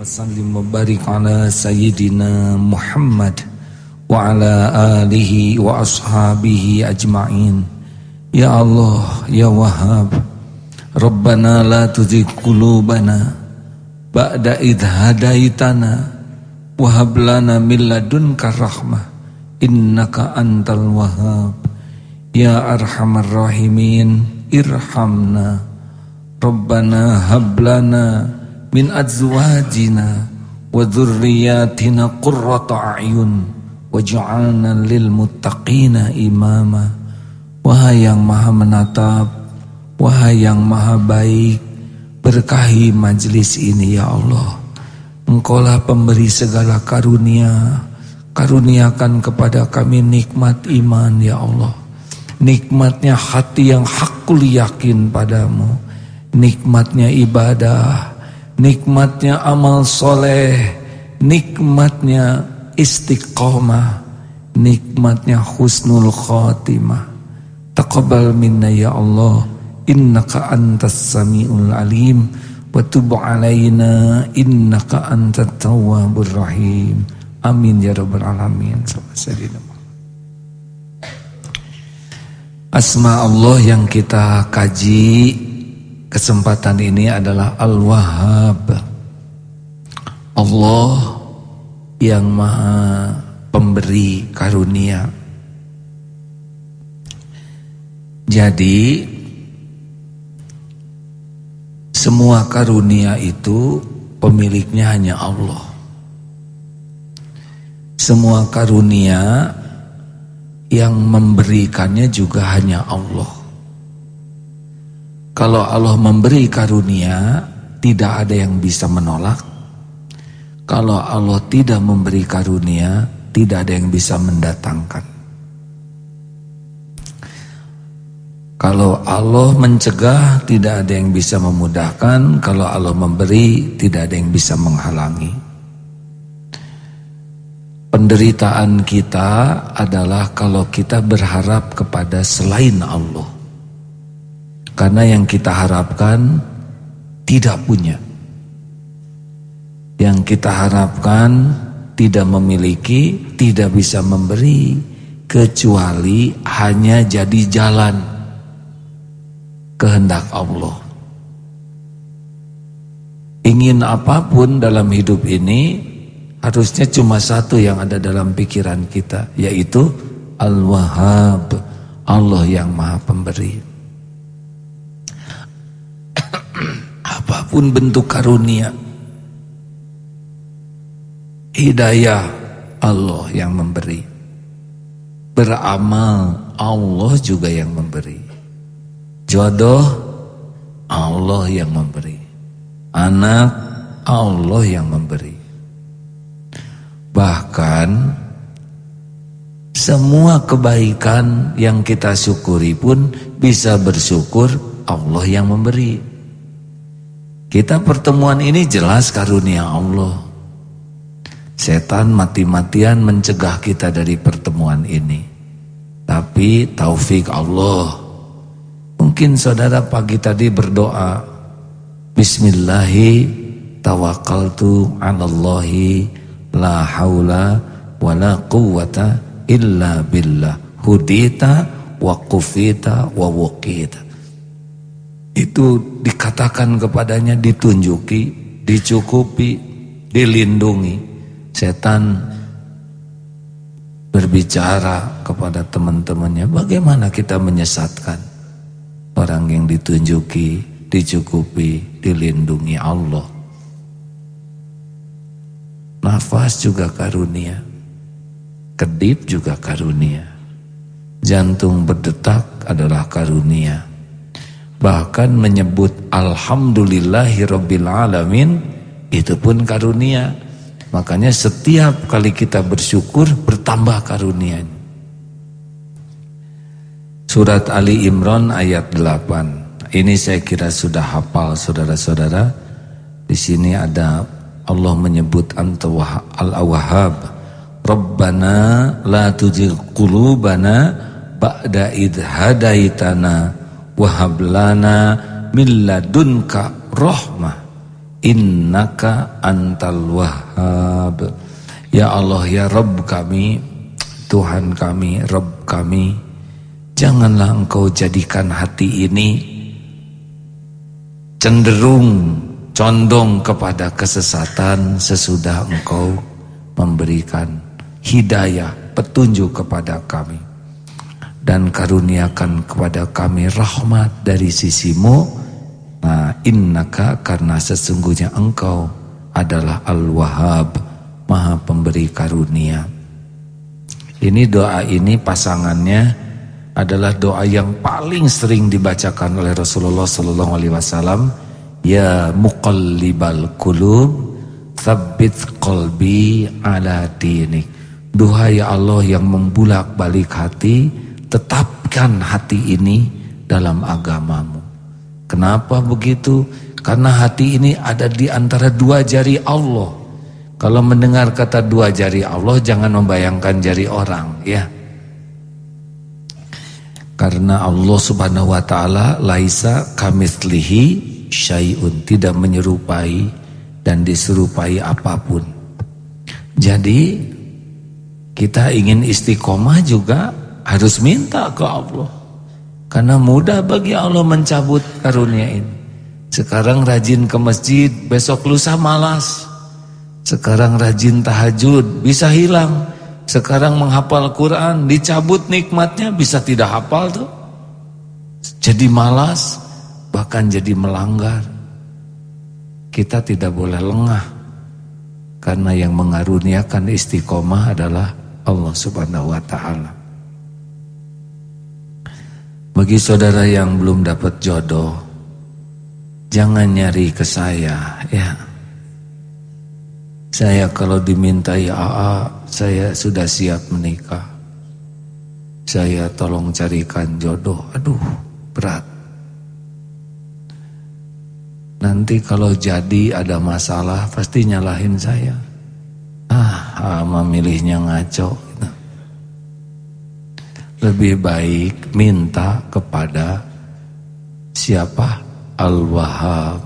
وسلم وبارك على سيدنا محمد وعلى آله وأصحابه أجمعين يا الله يا وهاب ربنا لا تزغ قلوبنا بعد إذ هديتنا وهب لنا من لدنك الرحمة إنك أنت الوهاب يا أرحم الراحمين ارحمنا ربنا هب لنا min azwajina wa dzurriyyatina qurrata a'yun waj'alna lil muttaqina imama. Wahai yang maha menatap wahai yang maha baik berkahi majlis ini ya Allah. Engkaulah pemberi segala karunia. Karuniakan kepada kami nikmat iman ya Allah. Nikmatnya hati yang hakul yakin padamu. Nikmatnya ibadah nikmatnya amal soleh, nikmatnya istiqomah, nikmatnya husnul khatimah. Taqabbal minna ya Allah, innaka antas samiul alim, wa tub alaina innaka antat tawwabur rahim. Amin ya rabbal alamin. Asma Allah yang kita kaji kesempatan ini adalah Al-Wahhab. Allah yang maha pemberi karunia. Jadi semua karunia itu pemiliknya hanya Allah. Semua karunia yang memberikannya juga hanya Allah. Kalau Allah memberi karunia, tidak ada yang bisa menolak. Kalau Allah tidak memberi karunia, tidak ada yang bisa mendatangkan. Kalau Allah mencegah, tidak ada yang bisa memudahkan. Kalau Allah memberi, tidak ada yang bisa menghalangi. Penderitaan kita adalah kalau kita berharap kepada selain Allah. Karena yang kita harapkan tidak punya. Yang kita harapkan tidak memiliki, tidak bisa memberi kecuali hanya jadi jalan kehendak Allah. Ingin apa pun dalam hidup ini harusnya cuma satu yang ada dalam pikiran kita yaitu Al-Wahhab, Allah yang Maha Pemberi. Apa pun bentuk karunia hidayah Allah yang memberi. Beramal Allah juga yang memberi. Jodoh Allah yang memberi. Anak Allah yang memberi. Bahkan semua kebaikan yang kita syukuri pun bisa bersyukur Allah yang memberi kita pertemuan ini jelas karunia Allah. Setan mati-matian mencegah kita dari pertemuan ini. Tapi taufik Allah. Mungkin saudara pagi tadi berdoa. Bismillahi tawakkaltu alallahi la haula wa la quwata illa billah. Hudita wa kufita wa wukita itu dikatakan kepadanya ditunjuki, dicukupi, dilindungi. Setan berbicara kepada teman-temannya, bagaimana kita menyesatkan orang yang ditunjuki, dicukupi, dilindungi Allah. Nafas juga karunia, kedip juga karunia, jantung berdetak adalah karunia bahkan menyebut alamin itu pun karunia. Makanya setiap kali kita bersyukur bertambah karunia surat Ali Imran ayat 8 ini saya kira sudah hafal saudara-saudara. Di sini ada Allah menyebut anta al-awwahhab rabbana la tuzigh qulubana ba'da idh hadaitana wahablana min ladunka rahmah. Innaka antal wahhab. Ya Allah ya Rabb kami Tuhan kami Rabb kami janganlah engkau jadikan hati ini cenderung condong kepada kesesatan sesudah engkau memberikan hidayah petunjuk kepada kami dan karuniakan kepada kami rahmat dari sisimu Nah, innaka karena sesungguhnya engkau adalah Al-Wahhab, Maha Pemberi Karunia. Ini doa ini pasangannya adalah doa yang paling sering dibacakan oleh Rasulullah sallallahu alaihi wasallam, ya muqallibal qulub, tsabbit qalbi ala dinik. Duhai Allah yang membulak-balik hati, tetapkan hati ini dalam agamamu. Kenapa begitu? Karena hati ini ada di antara dua jari Allah. Kalau mendengar kata dua jari Allah jangan membayangkan jari orang ya. Karena Allah Subhanahu wa taala laisa kamitslihi syai'un, tidak menyerupai dan diserupai apa pun. Jadi kita ingin istiqomah juga harus minta ke Allah. Karena mudah bagi Allah mencabut karunia ini. Sekarang rajin ke masjid, besok lusa malas. Sekarang rajin tahajud, bisa hilang. Sekarang menghafal Quran, dicabut nikmatnya, bisa tidak hafal tuh. Jadi malas, bahkan jadi melanggar. Kita tidak boleh lengah. Karena yang mengaruniakan istiqomah adalah Allah subhanahu wa ta'ala. Bagi saudara yang belum dapat jodoh, jangan nyari ke saya, ya. Saya kalau dimintai AA, saya sudah siap menikah. Saya tolong carikan jodoh. Aduh, berat. Nanti kalau jadi ada masalah, pasti nyalahin saya. Ah, ama milihnya ngaco. Lebih baik minta kepada siapa? Al-Wahhab.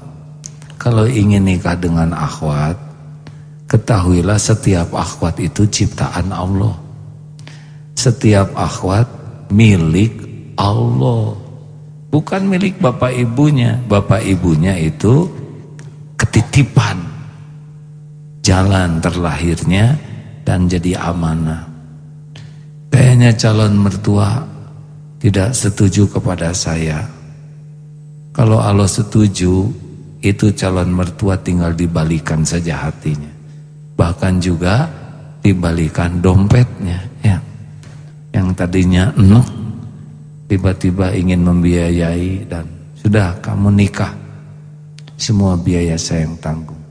Kalau ingin nikah dengan akhwat, ketahuilah setiap akhwat itu ciptaan Allah. Setiap akhwat milik Allah. Bukan milik bapak ibunya. Bapak ibunya itu ketitipan. Jalan terlahirnya dan jadi amanah. Kayaknya calon mertua tidak setuju kepada saya. Kalau Allah setuju, itu calon mertua tinggal dibalikan saja hatinya. Bahkan juga dibalikan dompetnya. Ya. Yang tadinya enak, tiba-tiba ingin membiayai dan sudah kamu nikah. Semua biaya saya yang tanggung.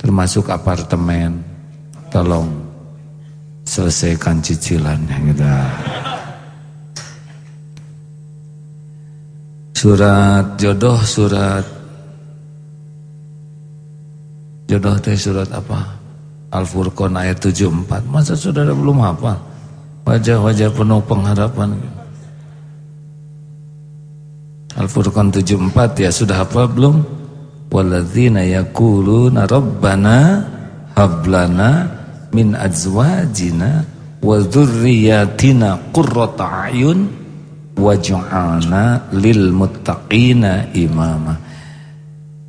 Termasuk apartemen, tolong selesaikan cicilannya gitu. Surat jodoh surat jodoh teh surat apa? Al-Furqan ayat 74. Masa saudara belum hafal? Wajah-wajah penuh pengharapan. Al-Furqan 74 ya sudah hafal belum? Walladzina yaquluna rabbana hablana min azwajina wa dzurriyyatina qurrata ayun waj'alna lil muttaqina imama.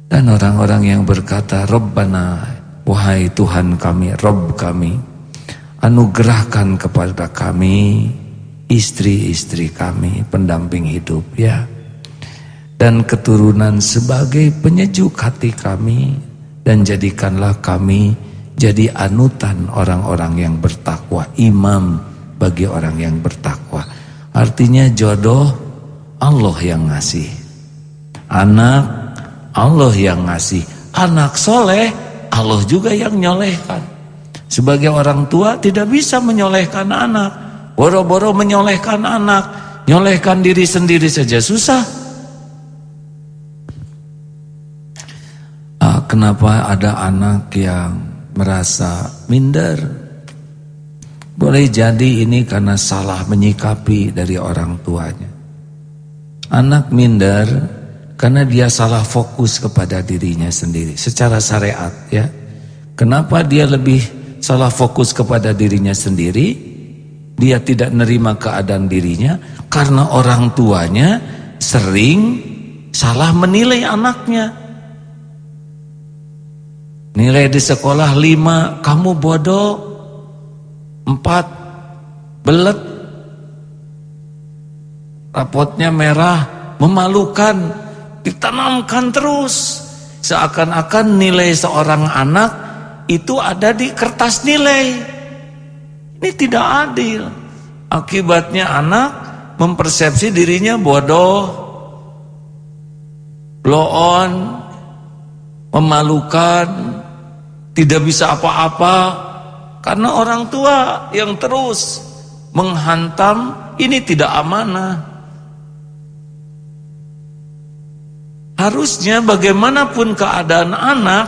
Dan orang-orang yang berkata, Rabbana, wahai Tuhan kami, Rabb kami, anugerahkan kepada kami istri-istri kami, pendamping hidup ya. Dan keturunan sebagai penyejuk hati kami dan jadikanlah kami jadi anutan orang-orang yang bertakwa, imam bagi orang yang bertakwa. Artinya jodoh Allah yang ngasih. Anak Allah yang ngasih. Anak soleh Allah juga yang nyolehkan. Sebagai orang tua tidak bisa menyolehkan anak. Boro-boro menyolehkan anak. Nyolehkan diri sendiri saja susah. Ah, kenapa ada anak yang merasa minder. Boleh jadi ini karena salah menyikapi dari orang tuanya. Anak minder Karena dia salah fokus kepada dirinya sendiri secara syariat ya. Kenapa dia lebih salah fokus kepada dirinya sendiri? Dia tidak nerima keadaan dirinya karena orang tuanya sering salah menilai anaknya. Nilai di sekolah lima, kamu bodoh. Empat, belet. Rapotnya merah, memalukan ditanamkan terus seakan-akan nilai seorang anak itu ada di kertas nilai ini tidak adil akibatnya anak mempersepsi dirinya bodoh blow on memalukan tidak bisa apa-apa karena orang tua yang terus menghantam ini tidak amanah Harusnya bagaimanapun keadaan anak,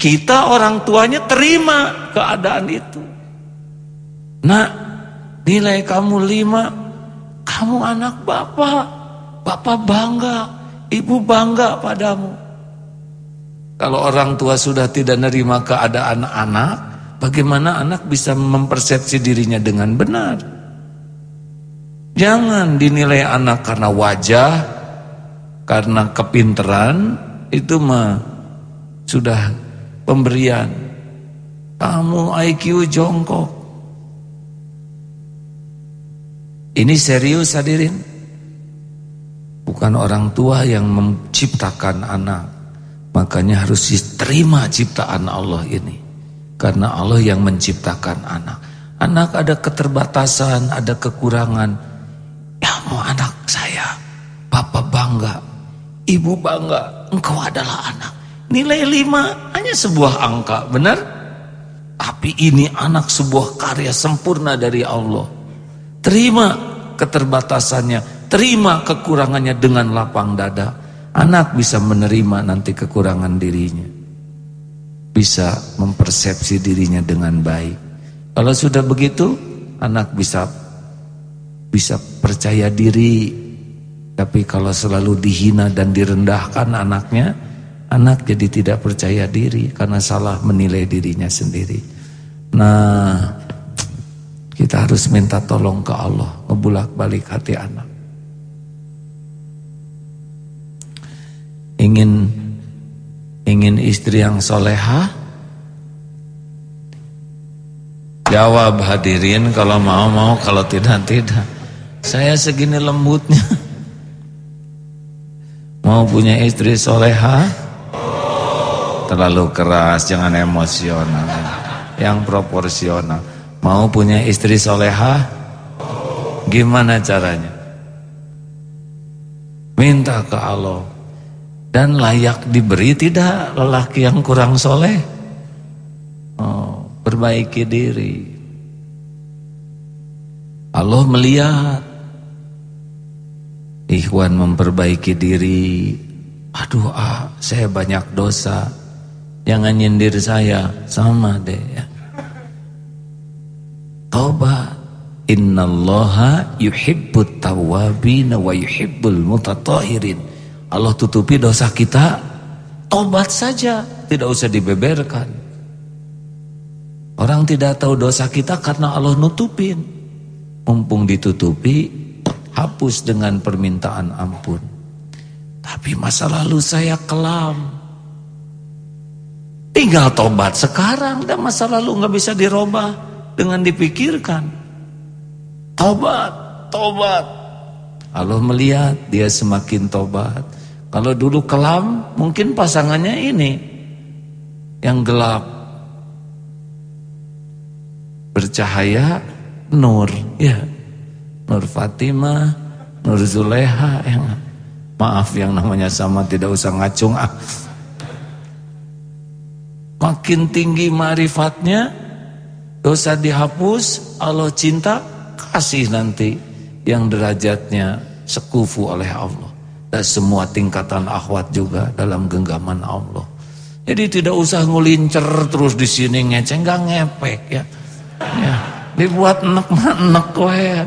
kita orang tuanya terima keadaan itu. Nak, nilai kamu lima, kamu anak bapak, bapak bangga, ibu bangga padamu. Kalau orang tua sudah tidak nerima keadaan anak, bagaimana anak bisa mempersepsi dirinya dengan benar? Jangan dinilai anak karena wajah, karena kepinteran itu mah sudah pemberian. Kamu IQ jongkok. Ini serius hadirin. Bukan orang tua yang menciptakan anak. Makanya harus diterima ciptaan Allah ini. Karena Allah yang menciptakan anak. Anak ada keterbatasan, ada kekurangan. Ya mau anak saya, Bapak bangga Ibu bangga, engkau adalah anak. Nilai lima hanya sebuah angka, benar? Tapi ini anak sebuah karya sempurna dari Allah. Terima keterbatasannya, terima kekurangannya dengan lapang dada. Anak bisa menerima nanti kekurangan dirinya. Bisa mempersepsi dirinya dengan baik. Kalau sudah begitu, anak bisa bisa percaya diri tapi kalau selalu dihina dan direndahkan anaknya, anak jadi tidak percaya diri karena salah menilai dirinya sendiri. Nah, kita harus minta tolong ke Allah, ngebulak balik hati anak. Ingin ingin istri yang soleha? Jawab hadirin kalau mau mau, kalau tidak tidak. Saya segini lembutnya. Mau punya istri soleha? Terlalu keras, jangan emosional. Yang proporsional. Mau punya istri soleha? Gimana caranya? Minta ke Allah. Dan layak diberi tidak lelaki yang kurang soleh? Oh, perbaiki diri. Allah melihat Ikhwan memperbaiki diri. Aduh ah, saya banyak dosa. Jangan nyindir saya, sama deh ya. Tobat. Innallaha yuhibbut tawabin wa yuhibbul mutatahirin. Allah tutupi dosa kita, tobat saja, tidak usah dibeberkan. Orang tidak tahu dosa kita karena Allah nutupin. Mumpung ditutupi, hapus dengan permintaan ampun. Tapi masa lalu saya kelam. Tinggal tobat sekarang dan masa lalu nggak bisa dirubah dengan dipikirkan. Tobat, tobat. Allah melihat dia semakin tobat. Kalau dulu kelam, mungkin pasangannya ini yang gelap. Bercahaya nur, ya. Nur Fatimah, Nur Zuleha yang maaf yang namanya sama tidak usah ngacung ah. Makin tinggi marifatnya, dosa dihapus, Allah cinta, kasih nanti yang derajatnya sekufu oleh Allah. Dan semua tingkatan akhwat juga dalam genggaman Allah. Jadi tidak usah ngulincer terus di sini ngeceng, nggak ngepek ya. Ya, dibuat enek-enek wae.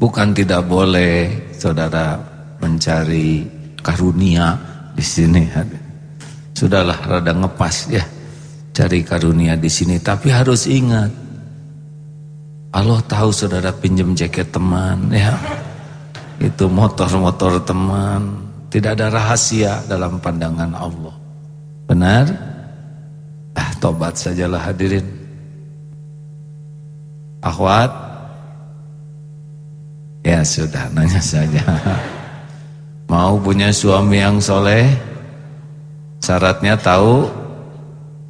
Bukan tidak boleh saudara mencari karunia di sini. Sudahlah rada ngepas ya cari karunia di sini, tapi harus ingat Allah tahu saudara pinjam jaket teman ya. Itu motor-motor teman, tidak ada rahasia dalam pandangan Allah. Benar? Ah, tobat sajalah hadirin. Akhwat? Ya sudah, nanya saja. Mau punya suami yang soleh? Syaratnya tahu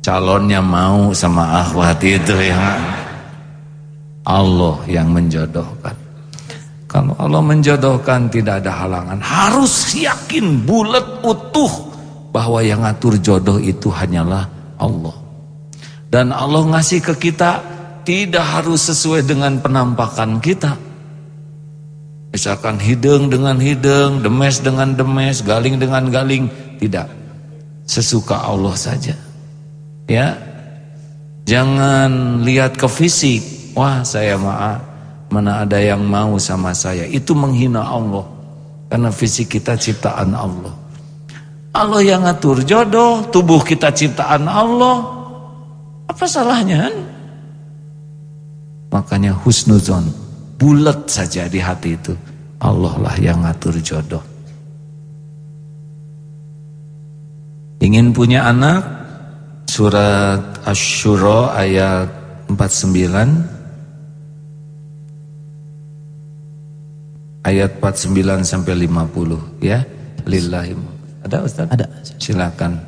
calonnya mau sama akhwat itu yang Allah yang menjodohkan. Kalau Allah menjodohkan tidak ada halangan. Harus yakin bulat utuh bahwa yang ngatur jodoh itu hanyalah Allah. Dan Allah ngasih ke kita tidak harus sesuai dengan penampakan kita. Misalkan hidung dengan hidung, demes dengan demes, galing dengan galing, tidak. Sesuka Allah saja. Ya. Jangan lihat ke fisik. Wah, saya maaf Mana ada yang mau sama saya. Itu menghina Allah. Karena fisik kita ciptaan Allah. Allah yang ngatur jodoh Tubuh kita ciptaan Allah. Apa salahnya Makanya husnuzon Bulat saja di hati itu. Allah lah yang ngatur jodoh. Ingin punya anak? Surat Ash-Shura ayat 49 ayat 49 sampai 50 ya. Lillahi ada Ustaz? Ada. Silakan.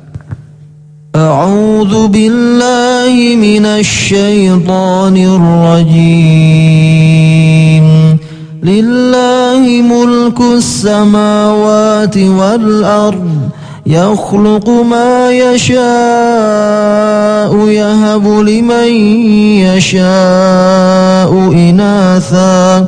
A'udzu billahi minasy syaithanir rajim Lillahi mulkus samawati wal ard. Yakhluqu ma yasha'u yahabu liman yasha'u inatha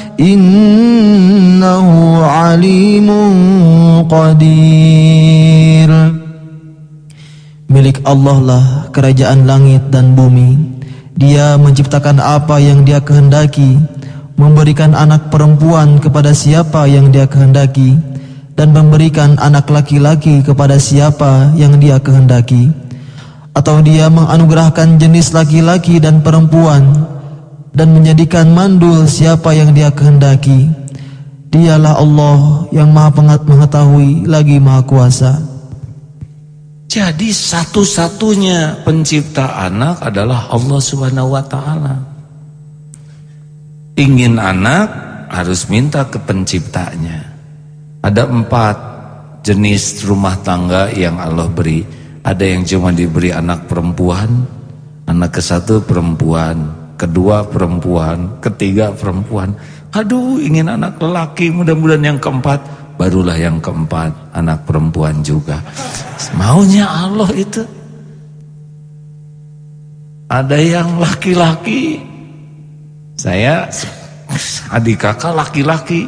innahu alimun qadir Milik Allah lah kerajaan langit dan bumi. Dia menciptakan apa yang dia kehendaki Memberikan anak perempuan kepada siapa yang dia kehendaki Dan memberikan anak laki-laki kepada siapa yang dia kehendaki. Atau dia menganugerahkan jenis laki-laki dan perempuan dan menjadikan mandul siapa yang dia kehendaki. Dialah Allah yang maha mengetahui lagi maha kuasa. Jadi satu-satunya pencipta anak adalah Allah subhanahu wa ta'ala. Ingin anak harus minta ke penciptanya. Ada empat jenis rumah tangga yang Allah beri. Ada yang cuma diberi anak perempuan, anak ke satu perempuan, kedua perempuan, ketiga perempuan. Aduh ingin anak lelaki mudah-mudahan yang keempat barulah yang keempat anak perempuan juga. Maunya Allah itu. Ada yang laki-laki. Saya adik kakak laki-laki.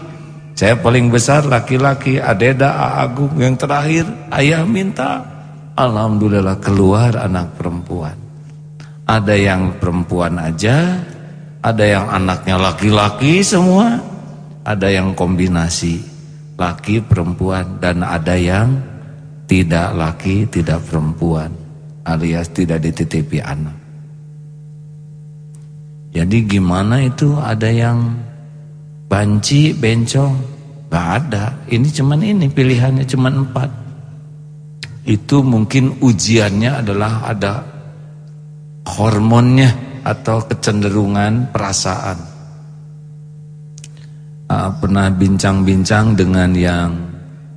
Saya paling besar laki-laki, Adeda, Agung yang terakhir ayah minta. Alhamdulillah keluar anak perempuan. Ada yang perempuan aja, ada yang anaknya laki-laki semua, ada yang kombinasi laki perempuan dan ada yang tidak laki tidak perempuan alias tidak dititipi anak. Jadi gimana itu ada yang banci, bencong? Gak ada. Ini cuman ini pilihannya cuman empat. Itu mungkin ujiannya adalah ada hormonnya atau kecenderungan perasaan. Uh, pernah bincang-bincang dengan yang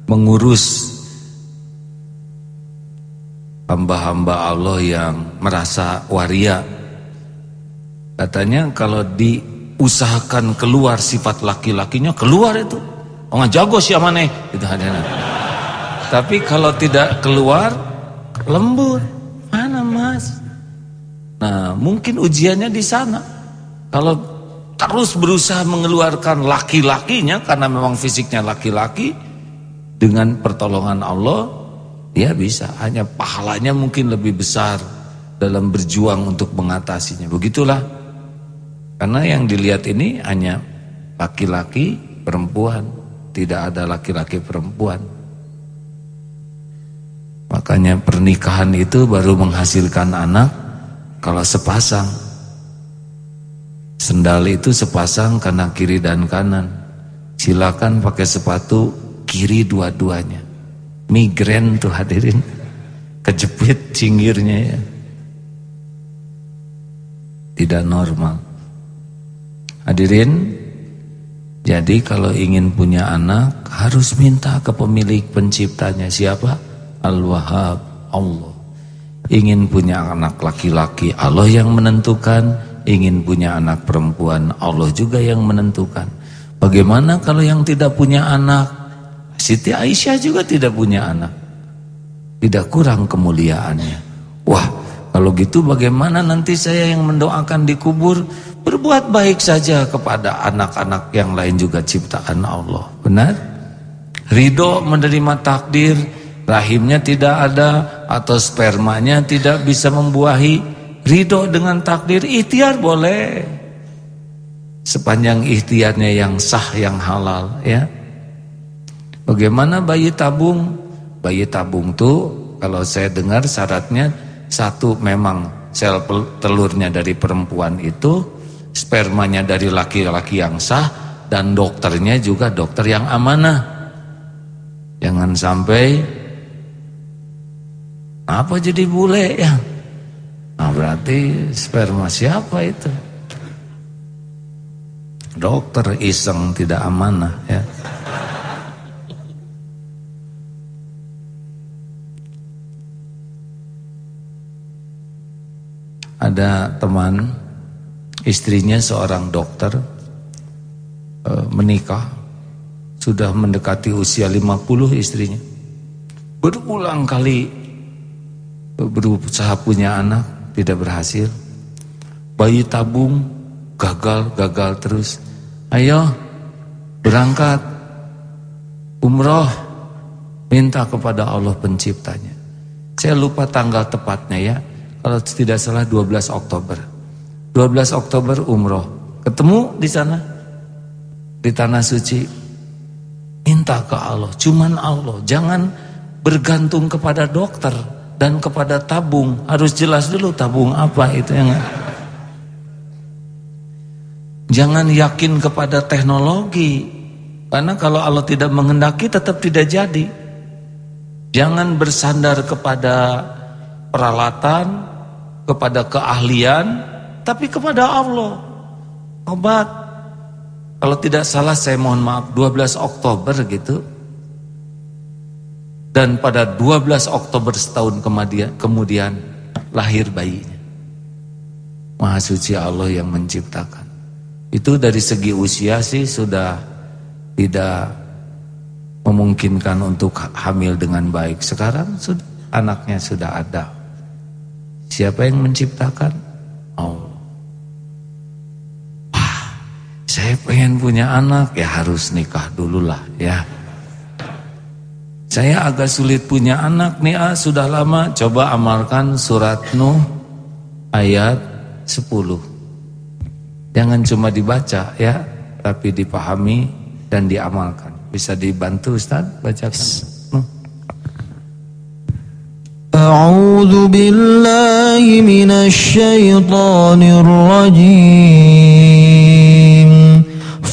mengurus hamba-hamba Allah yang merasa waria. Katanya kalau diusahakan keluar sifat laki-lakinya keluar itu. Oh jago siapa nih? Itu ada. Tapi kalau tidak keluar lembur. Mana Mas? Nah, mungkin ujiannya di sana. Kalau terus berusaha mengeluarkan laki-lakinya karena memang fisiknya laki-laki dengan pertolongan Allah, dia bisa. Hanya pahalanya mungkin lebih besar dalam berjuang untuk mengatasinya. Begitulah. Karena yang dilihat ini hanya laki-laki, perempuan, tidak ada laki-laki perempuan. Makanya pernikahan itu baru menghasilkan anak kalau sepasang. Sendal itu sepasang karena kiri dan kanan. Silakan pakai sepatu kiri dua-duanya. Migren tuh hadirin. Kejepit cinggirnya ya tidak normal. Hadirin, jadi kalau ingin punya anak harus minta ke pemilik penciptanya siapa? Al-Wahhab, Allah. Ingin punya anak laki-laki, Allah yang menentukan. Ingin punya anak perempuan, Allah juga yang menentukan. Bagaimana kalau yang tidak punya anak? Siti Aisyah juga tidak punya anak. Tidak kurang kemuliaannya. Wah, kalau gitu bagaimana nanti saya yang mendoakan di kubur Berbuat baik saja kepada anak-anak yang lain juga ciptaan Allah Benar? Ridho menerima takdir Rahimnya tidak ada Atau spermanya tidak bisa membuahi Ridho dengan takdir Ikhtiar boleh Sepanjang ikhtiarnya yang sah yang halal ya Bagaimana bayi tabung? Bayi tabung tuh kalau saya dengar syaratnya satu memang sel telurnya dari perempuan itu, spermanya dari laki-laki yang sah, dan dokternya juga dokter yang amanah. Jangan sampai apa jadi bule ya? Nah berarti sperma siapa itu? Dokter iseng tidak amanah ya. ada teman istrinya seorang dokter e, menikah sudah mendekati usia 50 istrinya berulang kali berusaha punya anak tidak berhasil. Bayi tabung gagal gagal terus. Ayo berangkat. Umroh. Minta kepada Allah penciptanya. Saya lupa tanggal tepatnya ya. Kalau tidak salah 12 Oktober. 12 Oktober umroh. Ketemu di sana. Di tanah suci. Minta ke Allah, cuman Allah. Jangan bergantung kepada dokter dan kepada tabung. Harus jelas dulu tabung apa itu yang Jangan yakin kepada teknologi. Karena kalau Allah tidak menghendaki tetap tidak jadi. Jangan bersandar kepada peralatan, kepada keahlian, tapi kepada Allah. Obat. Kalau tidak salah saya mohon maaf 12 Oktober gitu. Dan pada 12 Oktober setahun kemudian, lahir bayinya. Maha suci Allah yang menciptakan. Itu dari segi usia sih sudah tidak memungkinkan untuk hamil dengan baik. Sekarang sudah anaknya sudah ada. Siapa yang menciptakan? Allah. Wah, saya pengen punya anak, ya harus nikah dulu lah ya. Saya agak sulit punya anak nih ah, sudah lama. Coba amalkan surat Nuh ayat 10. Jangan cuma dibaca ya, tapi dipahami dan diamalkan. Bisa dibantu Ustaz bacakan. Nuh. A'udzu billahi minasy syaithanir rajim.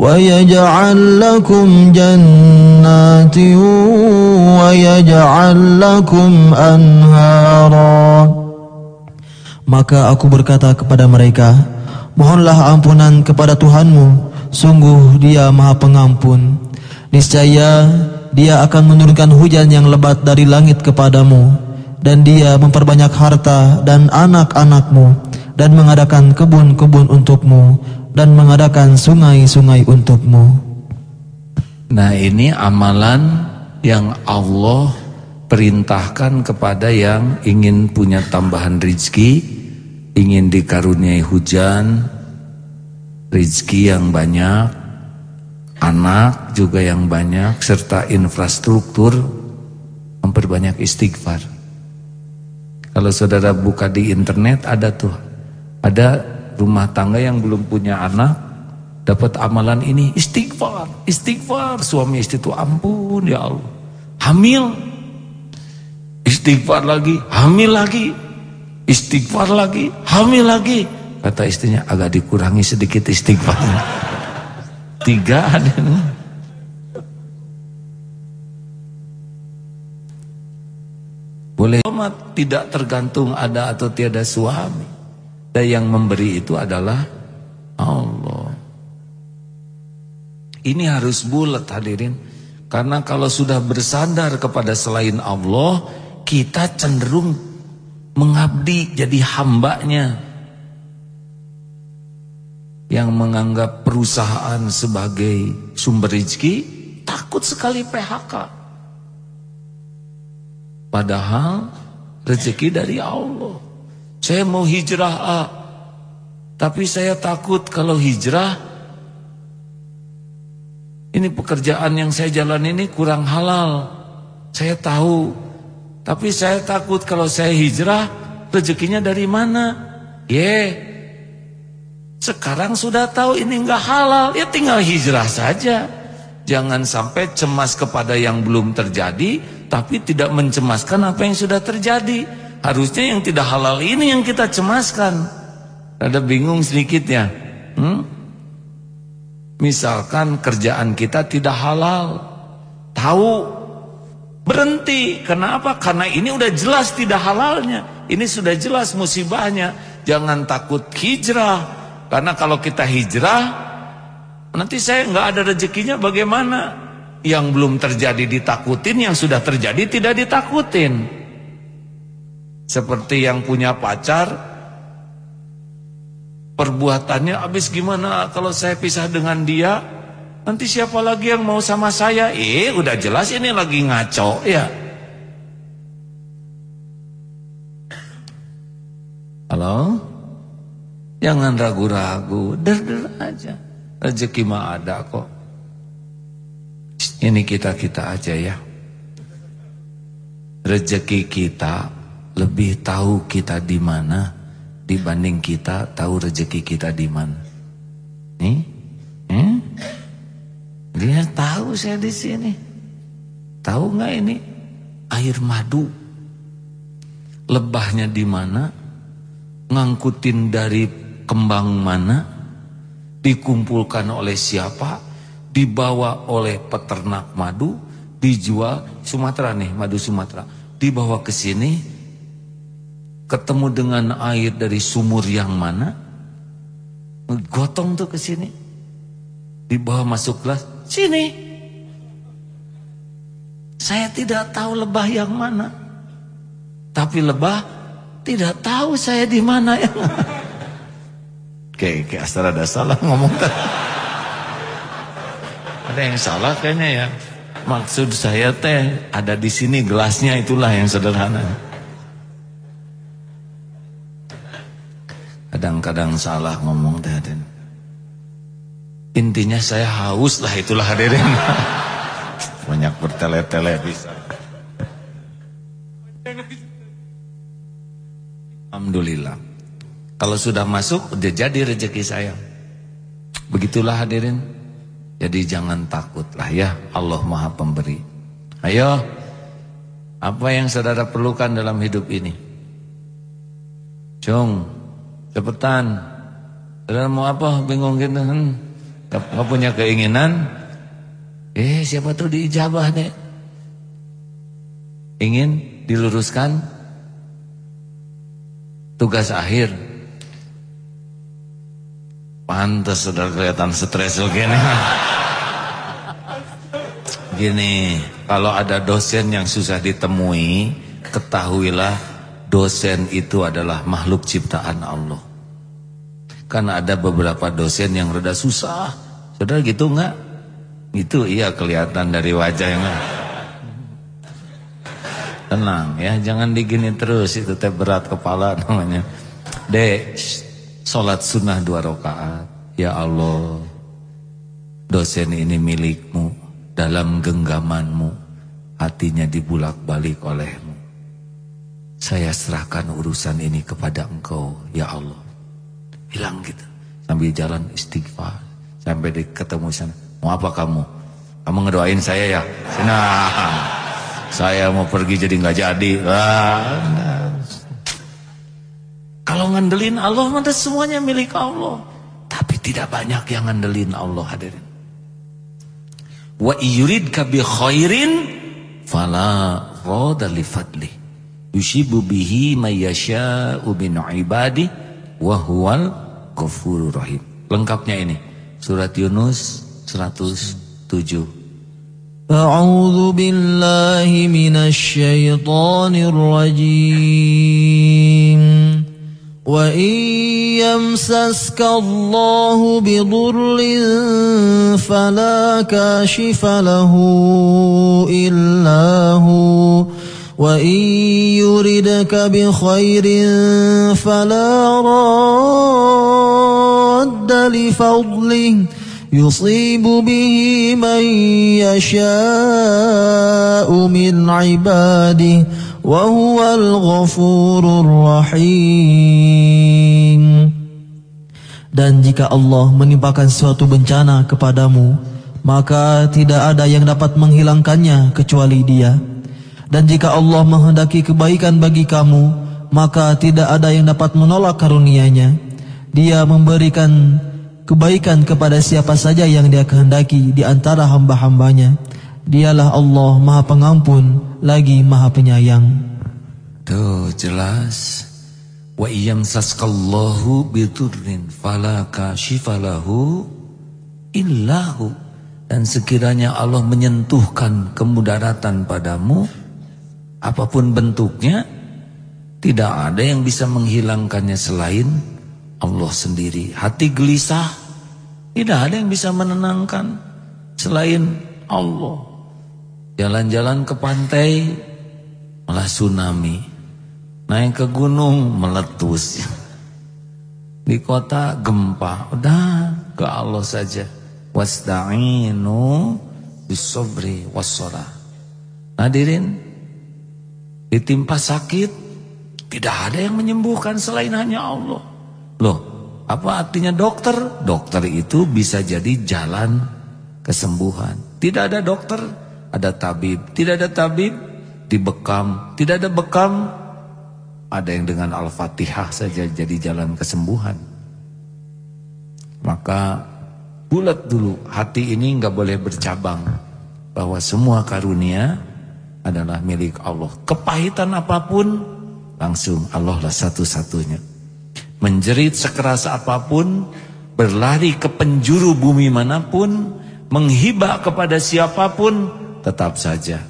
ويجعل لكم جنات جنات ويجعل لكم أنهارا Maka aku berkata kepada mereka, Mohonlah ampunan kepada Tuhanmu, sungguh dia maha pengampun. Niscaya dia akan menurunkan hujan yang lebat dari langit kepadamu, dan dia memperbanyak harta dan anak-anakmu, dan mengadakan kebun-kebun untukmu, dan mengadakan sungai-sungai untukmu. Nah ini amalan yang Allah perintahkan kepada yang ingin punya tambahan rizki ingin dikaruniai hujan, rizki yang banyak, anak juga yang banyak, serta infrastruktur, memperbanyak istighfar. Kalau saudara buka di internet ada tuh, ada rumah tangga yang belum punya anak, dapat amalan ini istighfar, istighfar, suami istri itu ampun ya Allah, hamil, istighfar lagi, hamil lagi, istighfar lagi, hamil lagi. Kata istrinya agak dikurangi sedikit istighfarnya. Tiga ada. Boleh tidak tergantung ada atau tiada suami. Dan yang memberi itu adalah Allah. Ini harus bulat hadirin. Karena kalau sudah bersandar kepada selain Allah, kita cenderung mengabdi jadi hambanya yang menganggap perusahaan sebagai sumber rezeki takut sekali PHK padahal rezeki dari Allah saya mau hijrah A tapi saya takut kalau hijrah ini pekerjaan yang saya jalan ini kurang halal saya tahu tapi saya takut kalau saya hijrah rezekinya dari mana? Ye. Sekarang sudah tahu ini enggak halal, ya tinggal hijrah saja. Jangan sampai cemas kepada yang belum terjadi tapi tidak mencemaskan apa yang sudah terjadi. Harusnya yang tidak halal ini yang kita cemaskan. Ada bingung sedikit ya? Hmm? Misalkan kerjaan kita tidak halal. Tahu Berhenti. Kenapa? Karena ini udah jelas tidak halalnya. Ini sudah jelas musibahnya. Jangan takut hijrah. Karena kalau kita hijrah, nanti saya nggak ada rezekinya bagaimana? Yang belum terjadi ditakutin, yang sudah terjadi tidak ditakutin. Seperti yang punya pacar, perbuatannya habis gimana kalau saya pisah dengan dia? Nanti siapa lagi yang mau sama saya? Eh, udah jelas ini lagi ngaco ya. Halo? Jangan ragu-ragu, der-der aja. Rezeki mah ada kok. Ini kita-kita aja ya. Rezeki kita lebih tahu kita di mana dibanding kita tahu rezeki kita di mana. Nih? Hmm? Dia tahu saya di sini. Tahu nggak ini air madu? Lebahnya di mana? Ngangkutin dari kembang mana? Dikumpulkan oleh siapa? Dibawa oleh peternak madu, dijual Sumatera nih, madu Sumatera. Dibawa ke sini, ketemu dengan air dari sumur yang mana? Gotong tuh ke sini. Dibawa masuk gelas, Sini. Saya tidak tahu lebah yang mana. Tapi lebah tidak tahu saya di mana yang Oke, kayak asal ada salah ngomong tadi. Ada yang salah kayaknya ya. Maksud saya teh ada di sini gelasnya itulah yang sederhana. Kadang-kadang salah ngomong teh. Intinya saya haus lah itulah hadirin. Banyak bertele-tele bisa. Alhamdulillah. Kalau sudah masuk udah jadi rezeki saya. Begitulah hadirin. Jadi jangan takutlah ya Allah Maha Pemberi. Ayo. Apa yang saudara perlukan dalam hidup ini? Cung, cepetan. Saudara mau apa? Bingung gitu. Hmm. Gak punya keinginan Eh siapa tuh diijabah nih? Ingin diluruskan tugas akhir. Pantas sudah kelihatan stres gini. Gini, kalau ada dosen yang susah ditemui, ketahuilah dosen itu adalah makhluk ciptaan Allah. Karena ada beberapa dosen yang rada susah. Saudara gitu enggak? Itu iya kelihatan dari wajah yang Tenang ya, jangan digini terus itu teh berat kepala namanya. Dek, salat sunnah dua rakaat. Ya Allah, dosen ini milikmu dalam genggamanmu hatinya dibulak-balik olehmu saya serahkan urusan ini kepada engkau ya Allah. Hilang gitu. Sambil jalan istighfar sampai di ketemu sana. Mau apa kamu? Kamu ngedoain saya ya? Nah saya mau pergi jadi nggak jadi. Nah. kalau ngandelin Allah mah semuanya milik Allah. Tapi tidak banyak yang ngandelin Allah hadirin. Wa yuridka bi khairin fala rada li fadli. Yusibu bihi may yasha'u min ibadi wa huwal ghafurur rahim. Lengkapnya ini surat Yunus 107. أعوذ بالله من الشيطان الرجيم وإن يمسسك الله بضر فلا كاشف له إلا هو وإن يردك بخير فلا راد لفضله يصيب به من يشاء من عباده وهو الغفور الرحيم Dan jika Allah menimpakan suatu bencana kepadamu, maka tidak ada yang dapat menghilangkannya kecuali Dia. Dan jika Allah menghendaki kebaikan bagi kamu, maka tidak ada yang dapat menolak karunia-Nya. Dia memberikan kebaikan kepada siapa saja yang Dia kehendaki di antara hamba-hambanya. Dialah Allah Maha Pengampun lagi Maha Penyayang. Tuh jelas. Wa iyamsaskallahu biturrin fala kashifalahu illahu. Dan sekiranya Allah menyentuhkan kemudaratan padamu, apa pun bentuknya, tidak ada yang bisa menghilangkannya selain Allah sendiri. Hati gelisah, tidak ada yang bisa menenangkan selain Allah. Jalan-jalan ke pantai, malah tsunami. Naik ke gunung meletus. Di kota gempa. Udah ke Allah saja. Wasta'inu bisobri wassara. Hadirin, ditimpa sakit, tidak ada yang menyembuhkan selain hanya Allah. Loh, apa artinya dokter? Dokter itu bisa jadi jalan kesembuhan. Tidak ada dokter, ada tabib. Tidak ada tabib, dibekam. Tidak ada bekam, ada yang dengan Al-Fatihah saja jadi jalan kesembuhan. Maka bulat dulu hati ini nggak boleh bercabang bahwa semua karunia adalah milik Allah. Kepahitan apa pun langsung Allah lah satu-satunya. Menjerit sekeras apa pun, berlari ke penjuru bumi mana pun, menghibah kepada siapa pun, tetap saja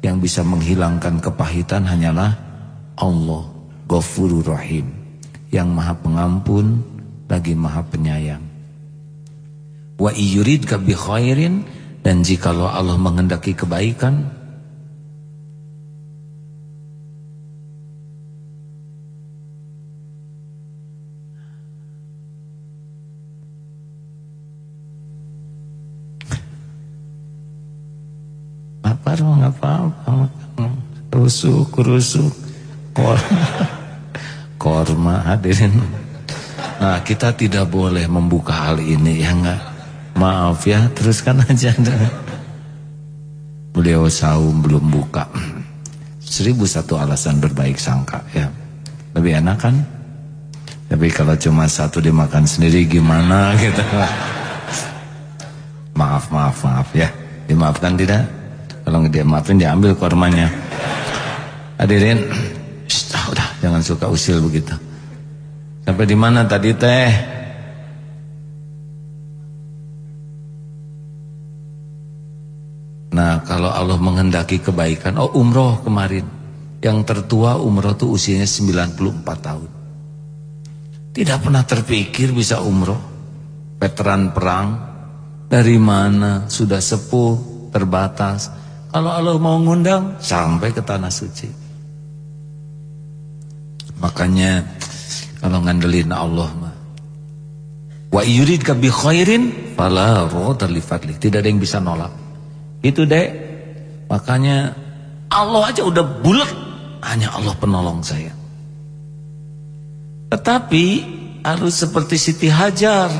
yang bisa menghilangkan kepahitan hanyalah Allah. Ghafurur Rahim yang maha pengampun lagi maha penyayang wa iyuridka bi khairin dan jikalau Allah menghendaki kebaikan apa dong apa apa rusuk rusuk korma hadirin. Nah kita tidak boleh membuka hal ini ya enggak. Maaf ya teruskan aja. Beliau saum belum buka. Seribu satu alasan berbaik sangka ya. Lebih enak kan? Tapi kalau cuma satu dimakan sendiri gimana gitu. Maaf maaf maaf ya. Dimaafkan tidak? Kalau dia maafin diambil kormanya. Hadirin, udah jangan suka usil begitu. Sampai di mana tadi teh? Nah, kalau Allah menghendaki kebaikan, oh umroh kemarin. Yang tertua umroh itu usianya 94 tahun. Tidak pernah terpikir bisa umroh. Veteran perang, dari mana sudah sepuh, terbatas. Kalau Allah mau ngundang, sampai ke tanah suci. Makanya kalau ngandelin Allah mah wa yuridka bi khairin fala fadli. Tidak ada yang bisa nolak. Itu deh. Makanya Allah aja udah bulat hanya Allah penolong saya. Tetapi harus seperti Siti Hajar.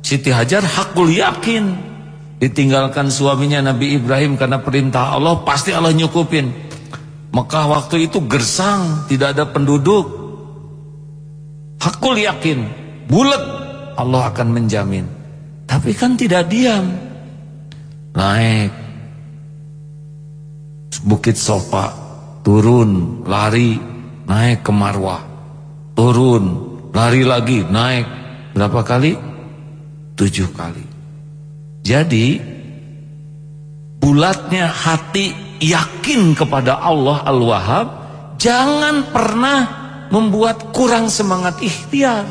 Siti Hajar hakul yakin. Ditinggalkan suaminya Nabi Ibrahim karena perintah Allah pasti Allah nyukupin. Mekah waktu itu gersang, tidak ada penduduk. Hakul yakin, bulat Allah akan menjamin. Tapi kan tidak diam. Naik Bukit Sofa, turun, lari, naik ke Marwah. Turun, lari lagi, naik. Berapa kali? Tujuh kali. Jadi bulatnya hati yakin kepada Allah Al-Wahhab jangan pernah membuat kurang semangat ikhtiar.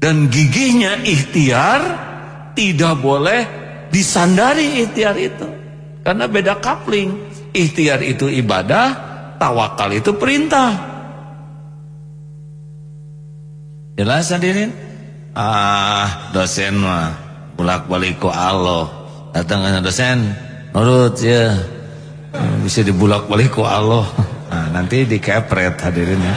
Dan gigihnya ikhtiar tidak boleh disandari ikhtiar itu. Karena beda kapling. Ikhtiar itu ibadah, tawakal itu perintah. Jelas hadirin? Ah, dosen mah bulak-balik ku Allah. Datang ke dosen, nurut ya. Bisa dibulak-balik ku Allah. Nah, nanti dikepret hadirin ya.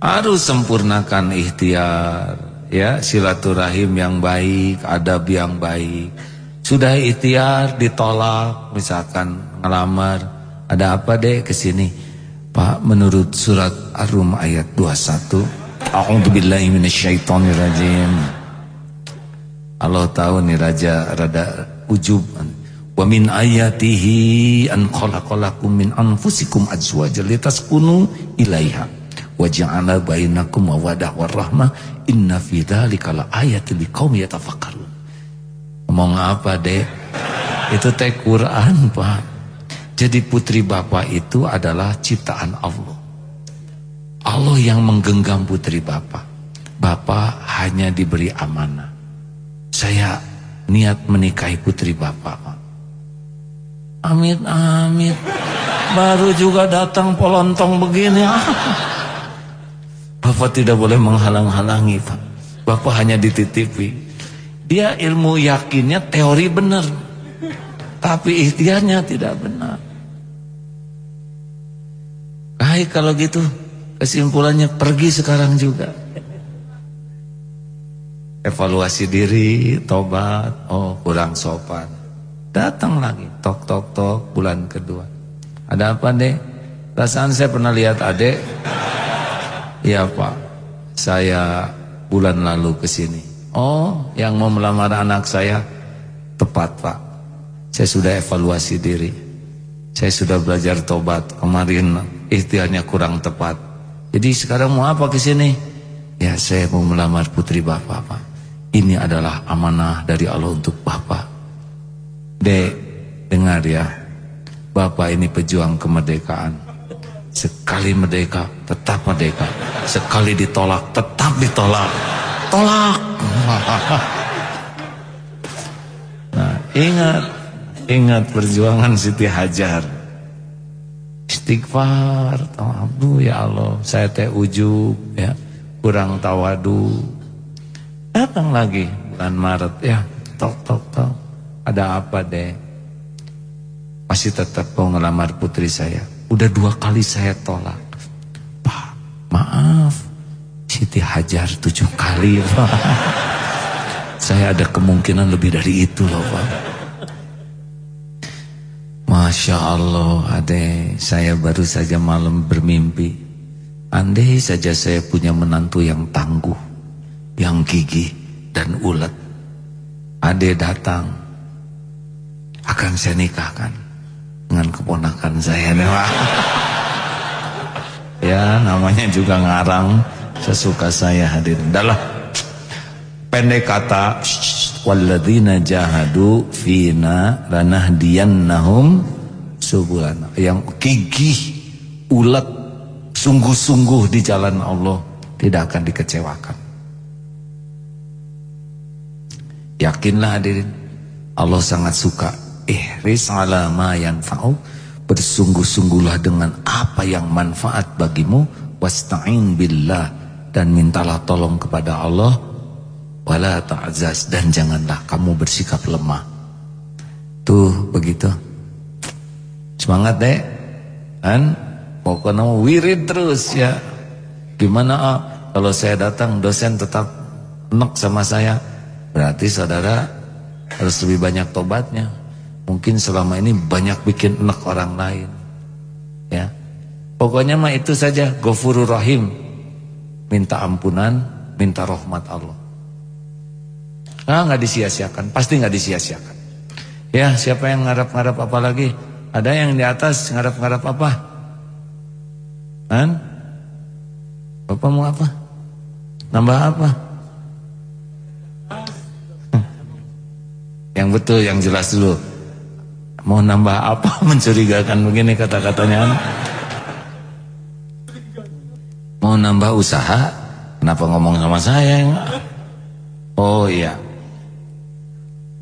Harus sempurnakan ikhtiar, ya silaturahim yang baik, adab yang baik. Sudah ikhtiar ditolak, misalkan ngelamar, ada apa deh ke sini? Pak, menurut surat Ar-Rum ayat 21, A'udzubillahi minasyaitonirrajim. Allah tahu nih raja rada ujub Wa min ayatihi an khalaqalakum min anfusikum azwajan litaskunu ilaiha wa ja'ala bainakum mawaddah warahmah inna fi dzalika laayatil liqaumin yatafakkarun. Ngomong apa, Dek? Itu teh Quran, Pak. Jadi putri Bapak itu adalah ciptaan Allah. Allah yang menggenggam putri Bapak. Bapak hanya diberi amanah. Saya niat menikahi putri Bapak, Pak. Amit amit. Baru juga datang polontong begini. Bapak tidak boleh menghalang-halangi, Pak. Bapak hanya dititipi. Dia ilmu yakinnya teori benar. Tapi ikhtiarnya tidak benar. Baik kalau gitu kesimpulannya pergi sekarang juga. Evaluasi diri, tobat, oh kurang sopan. Datang lagi, tok tok tok bulan kedua. Ada apa dek? Perasaan saya pernah lihat adek. Iya pak, saya bulan lalu ke sini. Oh, yang mau melamar anak saya tepat pak. Saya sudah evaluasi diri. Saya sudah belajar tobat. Kemarin ikhtiarnya kurang tepat. Jadi sekarang mau apa ke sini? Ya saya mau melamar putri bapak pak. Ini adalah amanah dari Allah untuk bapak. Dek, dengar ya. Bapak ini pejuang kemerdekaan. Sekali merdeka, tetap merdeka. Sekali ditolak, tetap ditolak. Tolak. Nah, ingat, ingat perjuangan Siti Hajar. Istighfar, aduh ya Allah, saya teh ujub ya, kurang tawadu. Datang lagi bulan Maret ya, tok tok tok. Ada apa deh? Masih tetap mau ngelamar putri saya. Udah dua kali saya tolak. Pak, maaf. Siti Hajar tujuh kali, Pak. saya ada kemungkinan lebih dari itu loh, Pak. Masya Allah, ade, saya baru saja malam bermimpi. Andai saja saya punya menantu yang tangguh, yang gigih dan ulet. ade datang. Akan saya nikahkan dengan keponakan saya ya namanya juga ngarang. Sesuka saya hadir. Adalah pendek kata walladzina jahadu fina lanahdiyannahum subulana yang gigih ulet sungguh-sungguh di jalan Allah tidak akan dikecewakan yakinlah hadirin Allah sangat suka. Ihris ala ma yanfa'u. Bersungguh-sungguhlah dengan apa yang manfaat bagimu. Wasta'in billah. Dan mintalah tolong kepada Allah. Wala ta'zaz. Dan janganlah kamu bersikap lemah. Tuh begitu. Semangat deh kan? Pokoknya wirid terus ya. Gimana ah, kalau saya datang dosen tetap enak sama saya berarti saudara harus lebih banyak tobatnya mungkin selama ini banyak bikin enak orang lain ya pokoknya mah itu saja gofurur rahim minta ampunan minta rahmat Allah Ah nggak disia-siakan, pasti nggak disia-siakan. Ya siapa yang ngarap-ngarap apa lagi? Ada yang di atas ngarap-ngarap apa? Kan? Bapak mau apa? Nambah apa? Yang betul, yang jelas dulu. Mau nambah apa? Mencurigakan begini kata-katanya. Mau nambah usaha? Kenapa ngomong sama saya? Oh iya.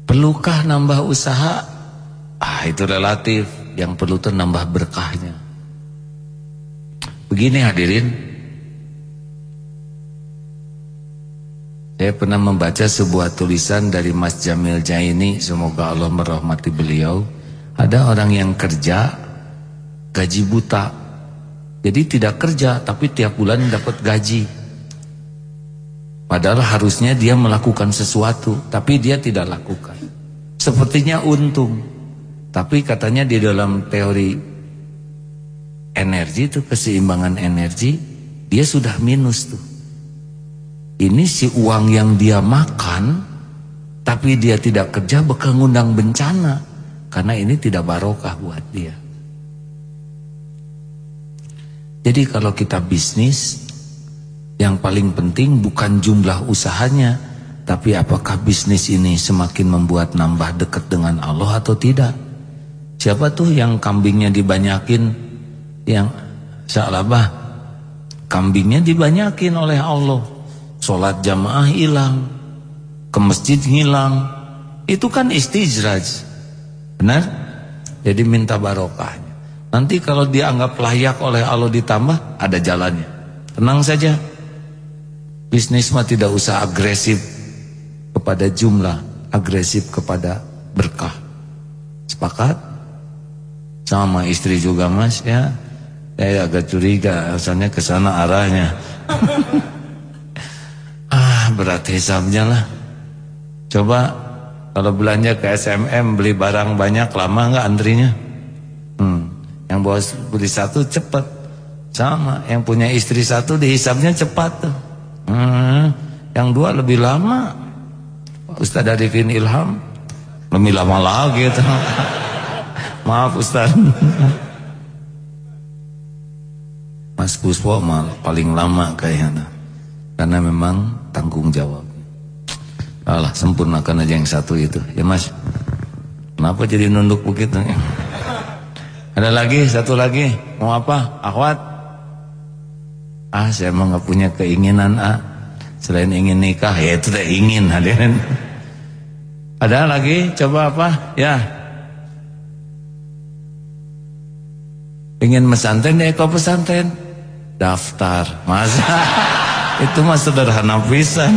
Perlukah nambah usaha? Ah itu relatif. Yang perlu tuh nambah berkahnya. Begini hadirin. Saya pernah membaca sebuah tulisan dari Mas Jamil Jaini. Semoga Allah merahmati beliau. Ada orang yang kerja gaji buta. Jadi tidak kerja tapi tiap bulan dapat gaji. Padahal harusnya dia melakukan sesuatu, tapi dia tidak lakukan. Sepertinya untung. Tapi katanya di dalam teori energi itu keseimbangan energi, dia sudah minus tuh. Ini si uang yang dia makan, tapi dia tidak kerja bakal ngundang bencana. Karena ini tidak barokah buat dia. Jadi kalau kita bisnis, yang paling penting bukan jumlah usahanya, tapi apakah bisnis ini semakin membuat nambah dekat dengan Allah atau tidak? Siapa tuh yang kambingnya dibanyakin, yang salabah, kambingnya dibanyakin oleh Allah. Sholat jamaah hilang, ke masjid hilang, itu kan istijraj. Benar? Jadi minta barokahnya. Nanti kalau dianggap layak oleh Allah ditambah, ada jalannya. Tenang saja. Bisnis mah tidak usah agresif kepada jumlah, agresif kepada berkah. Sepakat? Sama istri juga mas ya. Saya agak curiga, asalnya ke sana arahnya. berat hisabnya lah. Coba kalau belanja ke SMM beli barang banyak lama nggak antrinya? Hmm, yang bos beli satu cepat. Sama, yang punya istri satu dihisapnya cepat tuh. Hmm, yang dua lebih lama. Ustaz Arifin Ilham lebih lama lagi itu. Maaf Ustaz. Mas Puspo mal paling lama kayaknya. Karena memang tanggung jawab. Alah sempurnakan aja yang satu itu. Ya Mas. Kenapa jadi nunduk begitu? Ada lagi satu lagi. Mau apa? Akhwat. Ah saya emang gak punya keinginan ah Selain ingin nikah ya itu tidak ingin hadirin Ada lagi coba apa ya Ingin mesantren ya kau pesantren Daftar Masa Itu mah sederhana pisan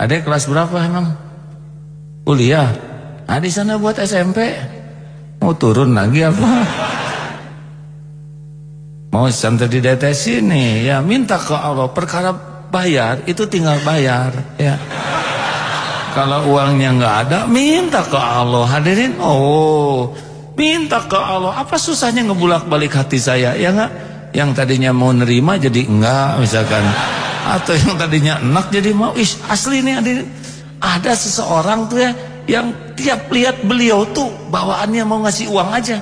Ada kelas berapa emang Kuliah Nah di sana buat SMP Mau turun lagi apa Mau santai di deteksi nih, ya minta ke Allah. Perkara bayar itu tinggal bayar, ya. Kalau uangnya nggak ada, minta ke Allah. Hadirin, oh, minta ke Allah. Apa susahnya ngebulak balik hati saya, ya nggak? Yang tadinya mau nerima jadi enggak, misalkan. atau yang tadinya enak jadi mau ih asli nih ada ada seseorang tuh ya yang tiap lihat beliau tuh bawaannya mau ngasih uang aja.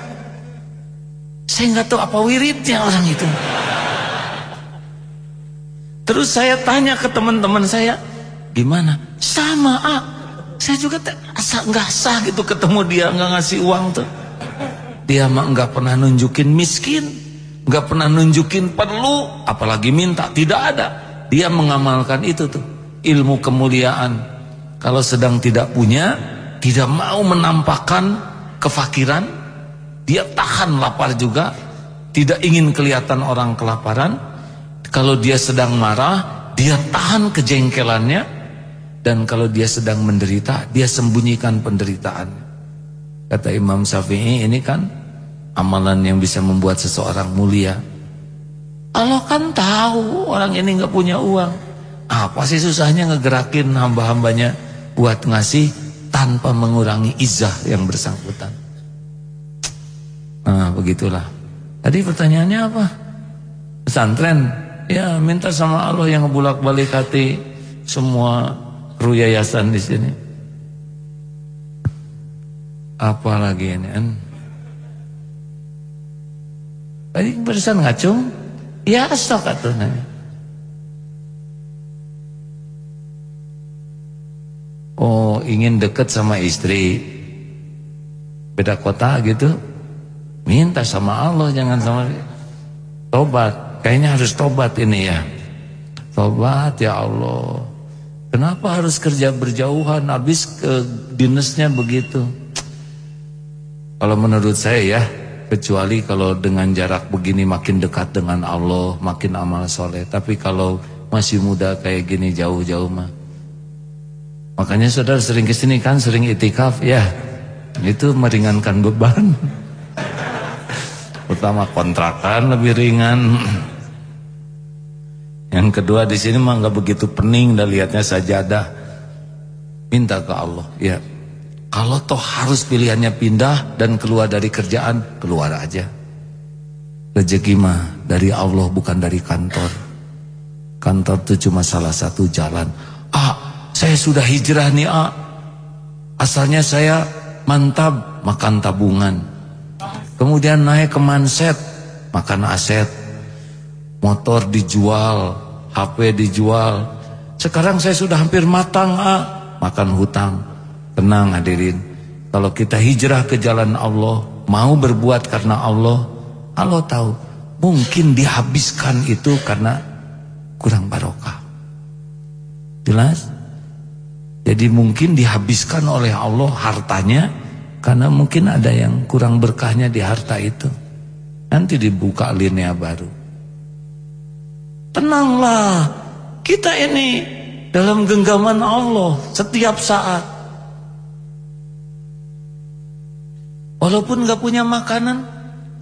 Saya nggak tahu apa wiridnya orang itu. Terus saya tanya ke teman-teman saya gimana? Sama ah saya juga asa nggak sah gitu ketemu dia nggak ngasih uang tuh. Dia mah nggak pernah nunjukin miskin nggak pernah nunjukin perlu apalagi minta. Tidak ada. Dia mengamalkan itu tuh. Ilmu kemuliaan. Kalau sedang tidak punya tidak mau menampakkan kefakiran dia tahan lapar juga. Tidak ingin kelihatan orang kelaparan. Kalau dia sedang marah dia tahan kejengkelannya. Dan kalau dia sedang menderita dia sembunyikan penderitaan kata Imam Syafi'i ini kan amalan yang bisa membuat seseorang mulia Allah kan tahu orang ini nggak punya uang. Apa sih susahnya ngegerakin hamba-hambanya buat ngasih tanpa mengurangi izah yang bersangkutan. Nah begitulah. Tadi pertanyaannya apa? Pesantren. Ya minta sama Allah yang ngebulak balik hati semua kru yayasan di sini. Apa lagi ini? Tadi barusan ngacung. Ya sok atuh Oh ingin deket sama istri. Beda kota gitu. Minta sama Allah jangan sama Tobat. Kayaknya harus tobat ini ya. Tobat ya Allah. Kenapa harus kerja berjauhan Habis ke dinasnya begitu? Kalau menurut saya ya kecuali kalau dengan jarak begini makin dekat dengan Allah, makin amal soleh. Tapi kalau masih muda kayak gini jauh-jauh mah. Makanya saudara sering ke sini kan, sering itikaf ya. Itu meringankan beban. Pertama kontrakan lebih ringan. Yang kedua di sini mah nggak begitu pening, dan lihatnya sajadah. Minta ke Allah, ya kalau toh harus pilihannya pindah dan keluar dari kerjaan, keluar aja. Rezeki mah dari Allah bukan dari kantor. Kantor itu cuma salah satu jalan. Ah, saya sudah hijrah nih, ah. Asalnya saya mantap makan tabungan. Kemudian naik ke manset, makan aset. Motor dijual, HP dijual. Sekarang saya sudah hampir matang, ah, makan hutang. Tenang hadirin. Kalau kita hijrah ke jalan Allah Mau berbuat karena Allah Allah tahu. Mungkin dihabiskan itu karena Kurang barokah. Jelas? Jadi mungkin dihabiskan oleh Allah hartanya Karena mungkin ada yang kurang berkahnya di harta itu. Nanti dibuka linea baru. Tenanglah Kita ini dalam genggaman Allah Setiap saat Walaupun gak punya makanan,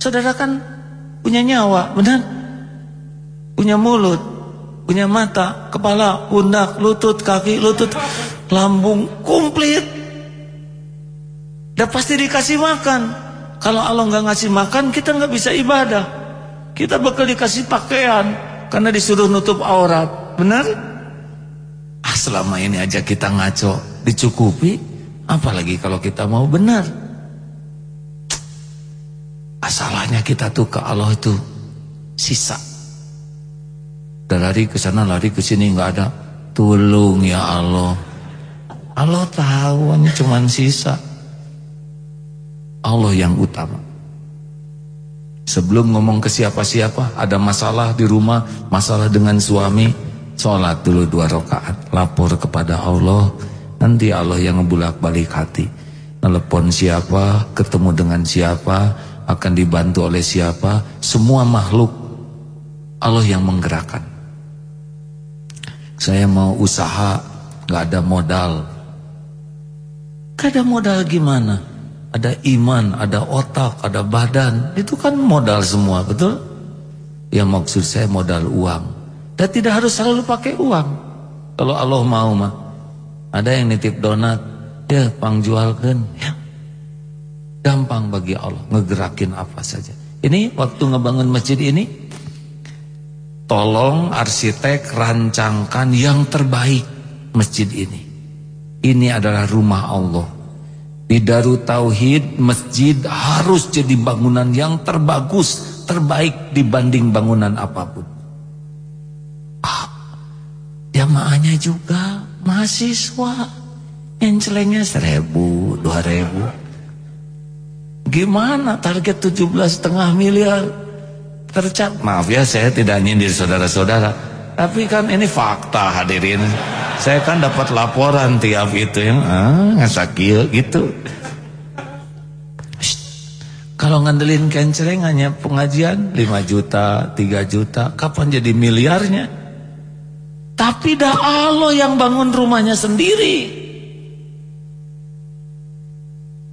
saudara kan punya nyawa, benar? Punya mulut, punya mata, kepala, pundak, lutut, kaki, lutut, lambung, komplit. Dan pasti dikasih makan. Kalau Allah nggak ngasih makan, kita nggak bisa ibadah. Kita bakal dikasih pakaian karena disuruh nutup aurat, benar? Ah, selama ini aja kita ngaco, dicukupi, apalagi kalau kita mau benar. Masalahnya kita tuh ke Allah itu sisa. Dan lari ke sana, lari ke sini nggak ada. Tolong ya Allah. Allah tahu ini cuma sisa. Allah yang utama. Sebelum ngomong ke siapa-siapa, ada masalah di rumah, masalah dengan suami, sholat dulu dua rakaat, lapor kepada Allah, nanti Allah yang ngebulak balik hati. Telepon siapa, ketemu dengan siapa, akan dibantu oleh siapa? Semua makhluk Allah yang menggerakkan. Saya mau usaha nggak ada modal. Gak ada modal gimana? Ada iman ada otak ada badan. Itu kan modal semua betul? Yang maksud saya modal uang. Dan tidak harus selalu pakai uang. Kalau Allah mau mah. Ada yang nitip donat ya pangjualkan. Ya Gampang bagi Allah ngegerakin apa saja. Ini waktu ngebangun masjid ini Tolong arsitek rancangkan yang terbaik masjid ini. Ini adalah rumah Allah. Di Darut Tauhid masjid harus jadi bangunan yang terbagus, terbaik dibanding bangunan apa pun. Ah, jamaahnya juga mahasiswa. Encelengnya seribu, dua ribu. Gimana target tujuh belas setengah miliar tercat? Maaf ya saya tidak nyindir saudara-saudara. Tapi kan ini fakta hadirin. Saya kan dapat laporan tiap itu yang ah ngasakil gitu. Kalau ngandelin kencereng hanya pengajian 5 juta, 3 juta, kapan jadi miliarnya? Tapi dah Allah yang bangun rumahnya sendiri.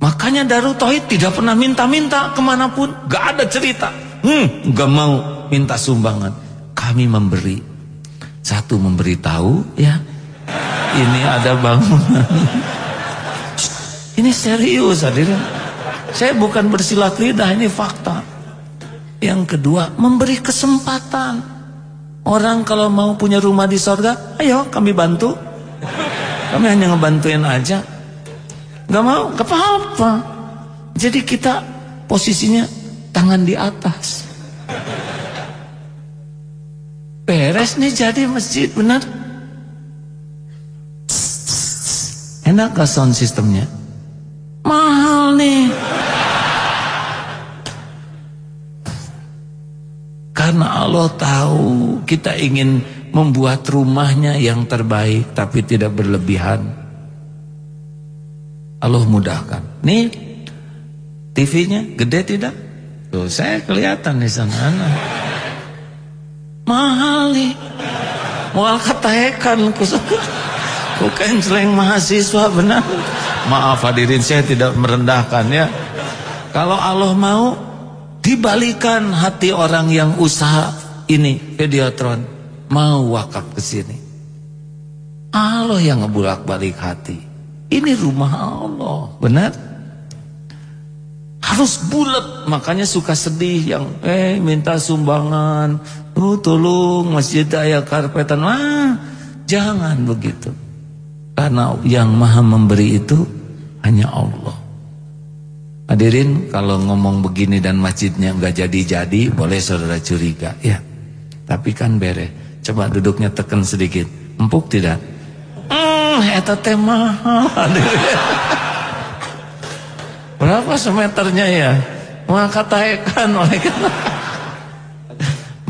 Makanya Darut Tauhid tidak pernah minta-minta ke mana pun, gak ada cerita. Hmm, gak mau minta sumbangan. Kami memberi. Satu memberitahu, ya, ini ada bangunan. ini serius hadirin. Saya bukan bersilat lidah, ini fakta. Yang kedua, memberi kesempatan. Orang kalau mau punya rumah di sorga, ayo kami bantu. Kami hanya ngebantuin aja. Gak mau, gak apa-apa. Jadi kita posisinya tangan di atas. Beres nih jadi masjid, benar? Enak gak sound sistemnya? Mahal nih. Karena Allah tahu kita ingin membuat rumahnya yang terbaik tapi tidak berlebihan. Allah mudahkan. Nih TV-nya gede tidak? Tuh saya kelihatan di sana. Mahal nih. Mual katahekan. Bukan selain mahasiswa benar. Maaf hadirin saya tidak merendahkan ya. Kalau Allah mau dibalikan hati orang yang usaha ini Videotron mau wakaf ke sini. Allah yang ngebulak-balik hati. Ini rumah Allah, benar? Harus bulat, makanya suka sedih yang eh minta sumbangan, oh tolong masjid ayah karpetan, ah jangan begitu. Karena yang maha memberi itu hanya Allah. Hadirin kalau ngomong begini dan masjidnya nggak jadi-jadi boleh saudara curiga ya. Tapi kan bere. Coba duduknya tekan sedikit. Empuk tidak? Hmm, eta teh mahal. Berapa semeternya ya? Maka taekan oleh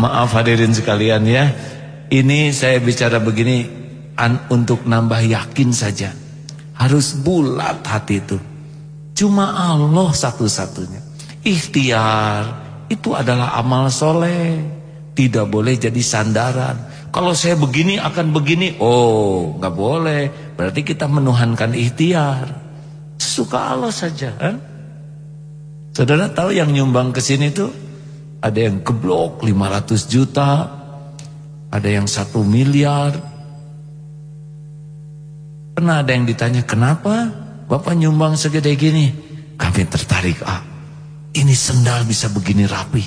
Maaf hadirin sekalian ya. Ini saya bicara begini untuk nambah yakin saja. Harus bulat hati itu. Cuma Allah satu-satunya. Ikhtiar itu adalah amal soleh. Tidak boleh jadi sandaran. Kalau saya begini akan begini. Oh nggak boleh. Berarti kita menuhankan ikhtiar. Suka Allah saja. Kan? Saudara tahu yang nyumbang ke sini tuh ada yang keblok 500 juta, ada yang satu miliar, Pernah ada yang ditanya, kenapa Bapak nyumbang segede gini? Kami tertarik, ah, ini sendal bisa begini rapi.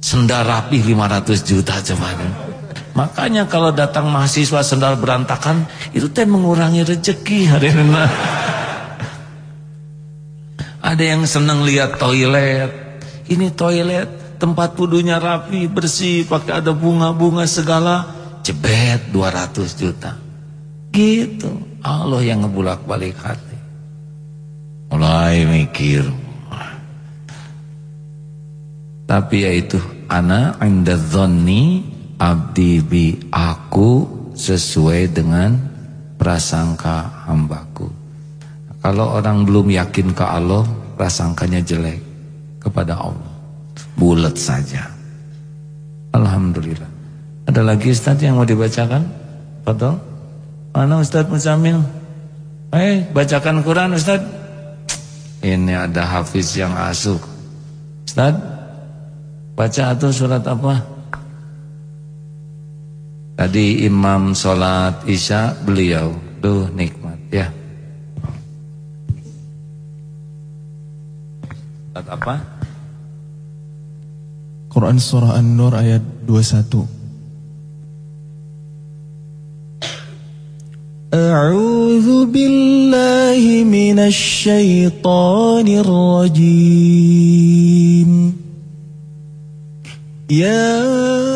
Sendal rapi 500 juta coba. Makanya kalau datang mahasiswa sendal berantakan, itu teh mengurangi rezeki hari ini. Ada yang senang lihat toilet. Ini toilet, tempat wudhunya rapi, bersih, pakai ada bunga-bunga segala. Jebet 200 juta. Gitu. Allah yang ngebulak balik hati. Mulai mikir. Tapi yaitu ana inda dhonni abdi bi aku sesuai dengan prasangka hambaku. Kalau orang belum yakin ke Allah, prasangkanya jelek kepada Allah. Bulat saja. Alhamdulillah. Ada lagi Ustaz yang mau dibacakan? Betul? Mana Ustaz Musamil? Eh, bacakan Quran Ustaz. Ini ada hafiz yang asuk. Ustaz, baca atau surat apa? Tadi imam sholat isya beliau. Duh nikmat ya. Sholat apa? Quran Surah An-Nur ayat 21 A'udhu billahi minas syaitanir rajim. Ya Allah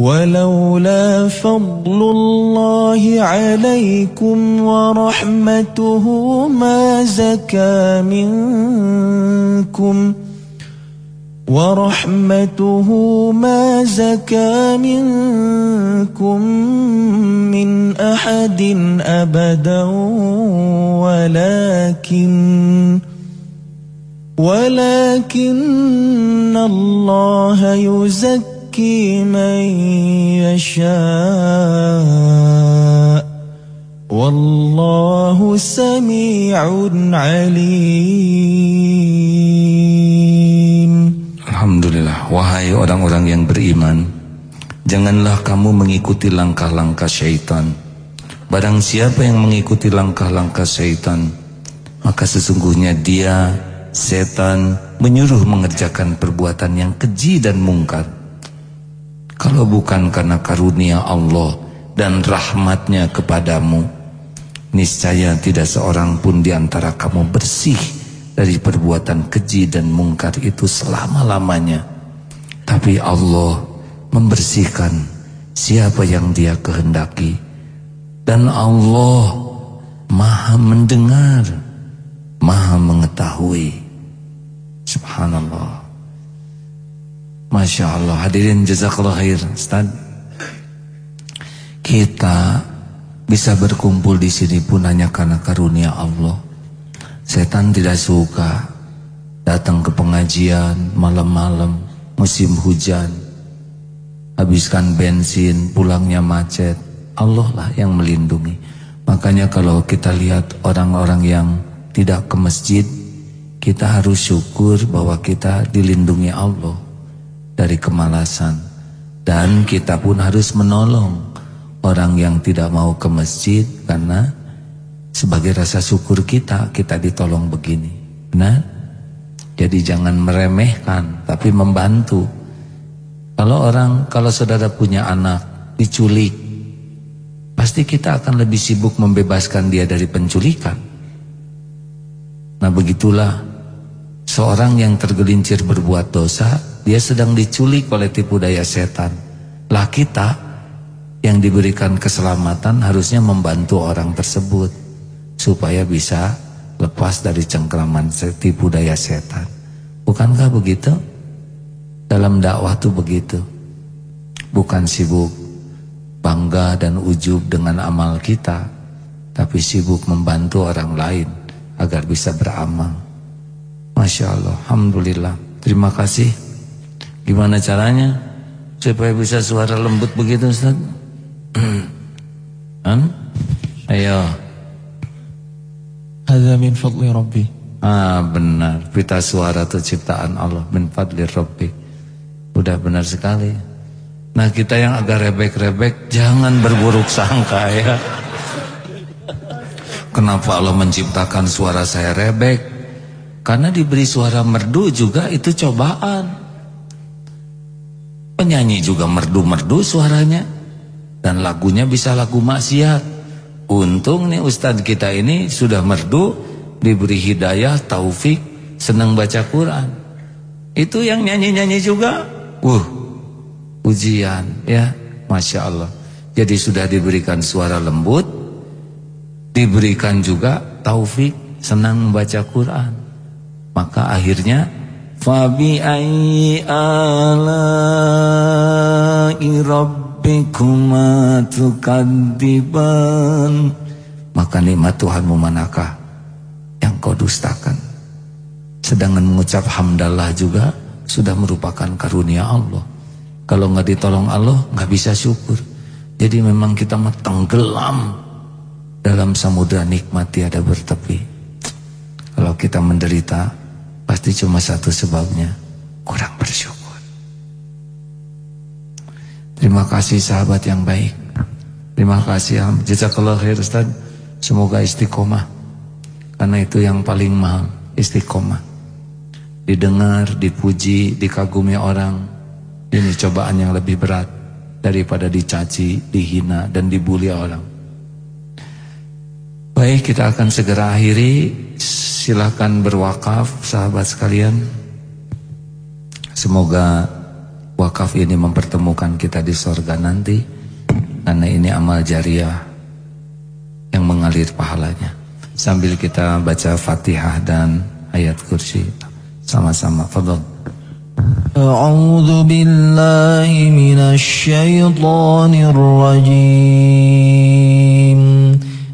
ولولا فضل الله عليكم ورحمته ما زكى منكم ورحمته ما زكى منكم من أحد أبدا ولكن ولكن الله يزكي من يشاء والله سميع عليم Alhamdulillah, wahai orang-orang yang beriman, janganlah kamu mengikuti langkah-langkah syaitan. Barang siapa yang mengikuti langkah-langkah syaitan, maka sesungguhnya dia, setan, menyuruh mengerjakan perbuatan yang keji dan mungkar. Kalau bukan karena karunia Allah dan rahmatnya kepadamu, niscaya tidak seorang pun di antara kamu bersih dari perbuatan keji dan mungkar itu selama-lamanya. Tapi Allah membersihkan siapa yang dia kehendaki. Dan Allah maha mendengar, maha mengetahui. Subhanallah. Masya Allah. Hadirin jazakallah khair. Ustaz. Kita bisa berkumpul di sini pun hanya karena karunia Allah. Setan tidak suka datang ke pengajian malam-malam musim hujan. Habiskan bensin, pulangnya macet. Allah lah yang melindungi. Makanya kalau kita lihat orang-orang yang tidak ke masjid, kita harus syukur bahwa kita dilindungi Allah dari kemalasan. Dan kita pun harus menolong orang yang tidak mau ke masjid karena sebagai rasa syukur kita, kita ditolong begini. Benar? Jadi jangan meremehkan, tapi membantu. Kalau orang, kalau saudara punya anak, diculik, pasti kita akan lebih sibuk membebaskan dia dari penculikan. Nah begitulah, seorang yang tergelincir berbuat dosa, dia sedang diculik oleh tipu daya setan. Lah kita, yang diberikan keselamatan harusnya membantu orang tersebut supaya bisa lepas dari cengkraman tipu daya setan. Bukankah begitu? Dalam dakwah itu begitu. Bukan sibuk bangga dan ujub dengan amal kita, tapi sibuk membantu orang lain agar bisa beramal. Masya Allah, Alhamdulillah. Terima kasih. Gimana caranya supaya bisa suara lembut begitu Ustaz? Ayo. Hadza min fadli Rabbi. Ah benar, pita suara itu ciptaan Allah min fadli Rabbi. Udah benar sekali. Nah kita yang agak rebek-rebek jangan berburuk sangka ya. Kenapa Allah menciptakan suara saya rebek? Karena diberi suara merdu juga itu cobaan. Penyanyi juga merdu-merdu suaranya. Dan lagunya bisa lagu maksiat. Untung nih Ustadz kita ini sudah merdu, diberi hidayah, taufik, senang baca Quran. Itu yang nyanyi-nyanyi juga, uh, ujian ya, Masya Allah. Jadi sudah diberikan suara lembut, diberikan juga taufik, senang membaca Quran. Maka akhirnya Fabi ayyi ala'i rabbikuma tukadziban Maka nikmat Tuhanmu manakah yang kau dustakan? Sedangkan mengucap hamdallah juga sudah merupakan karunia Allah. Kalau nggak ditolong Allah nggak bisa syukur. Jadi memang kita tenggelam dalam samudra nikmat tiada bertepi. Kalau kita menderita, pasti cuma satu sebabnya, kurang bersyukur. Terima kasih sahabat yang baik. Terima kasih Jazakallah khair Ustaz. Semoga istiqomah. Karena itu yang paling mahal, istiqomah. Didengar, dipuji, dikagumi orang. Ini cobaan yang lebih berat daripada dicaci, dihina dan dibully orang. Baik, kita akan segera akhiri. Silahkan berwakaf, sahabat sekalian. Semoga wakaf ini mempertemukan kita di sorga nanti. Karena ini amal jariah yang mengalir pahalanya. Sambil kita baca fatihah dan ayat kursi. Sama-sama. Fadol. أعوذ بالله من الشيطان الرجيم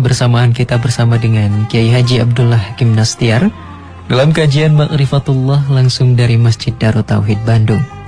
Kebersamaan kita bersama dengan Kiai Haji Abdullah Kim Nastiar dalam kajian Makrifatullah langsung dari Masjid Darut Tauhid Bandung.